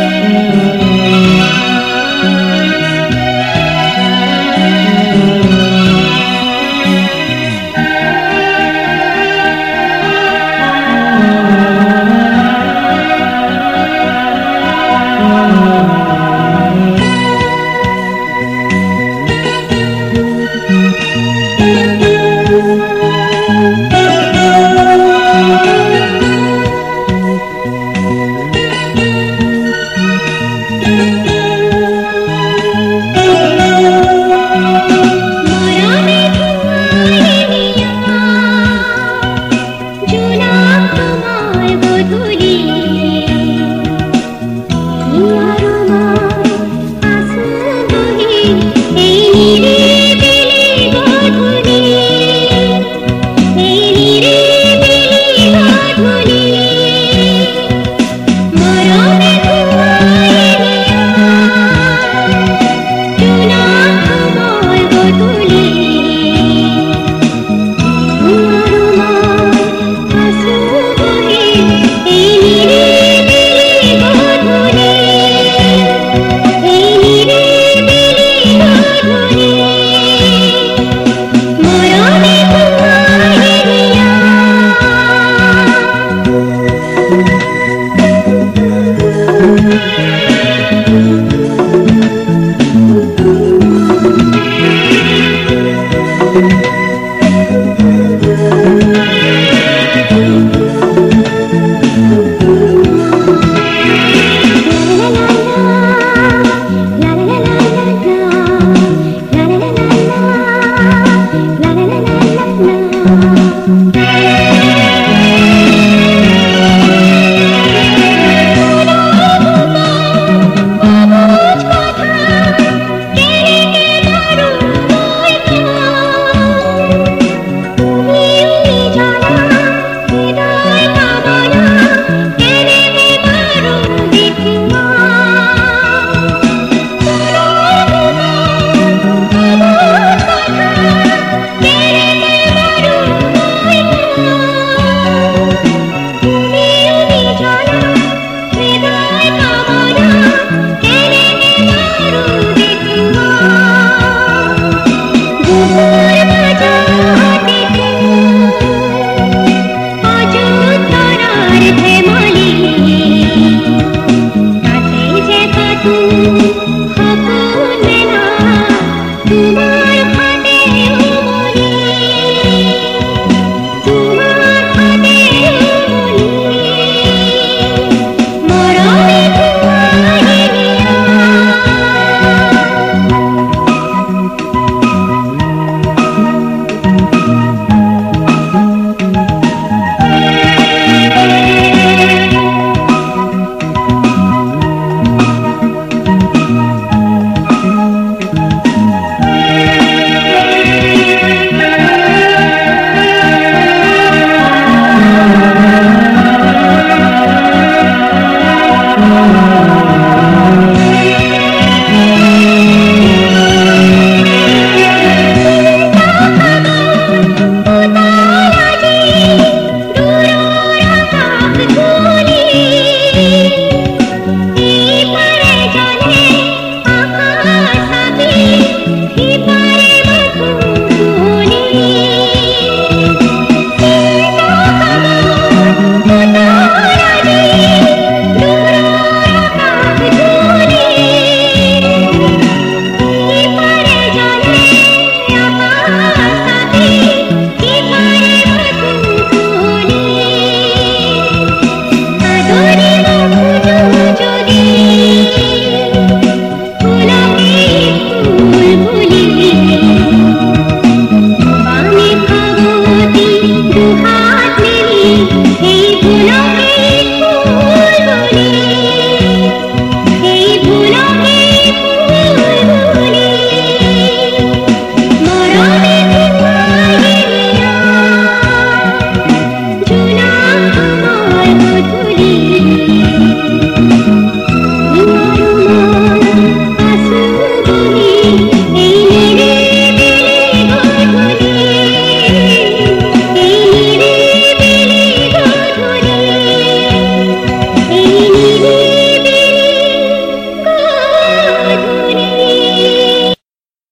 Thank Y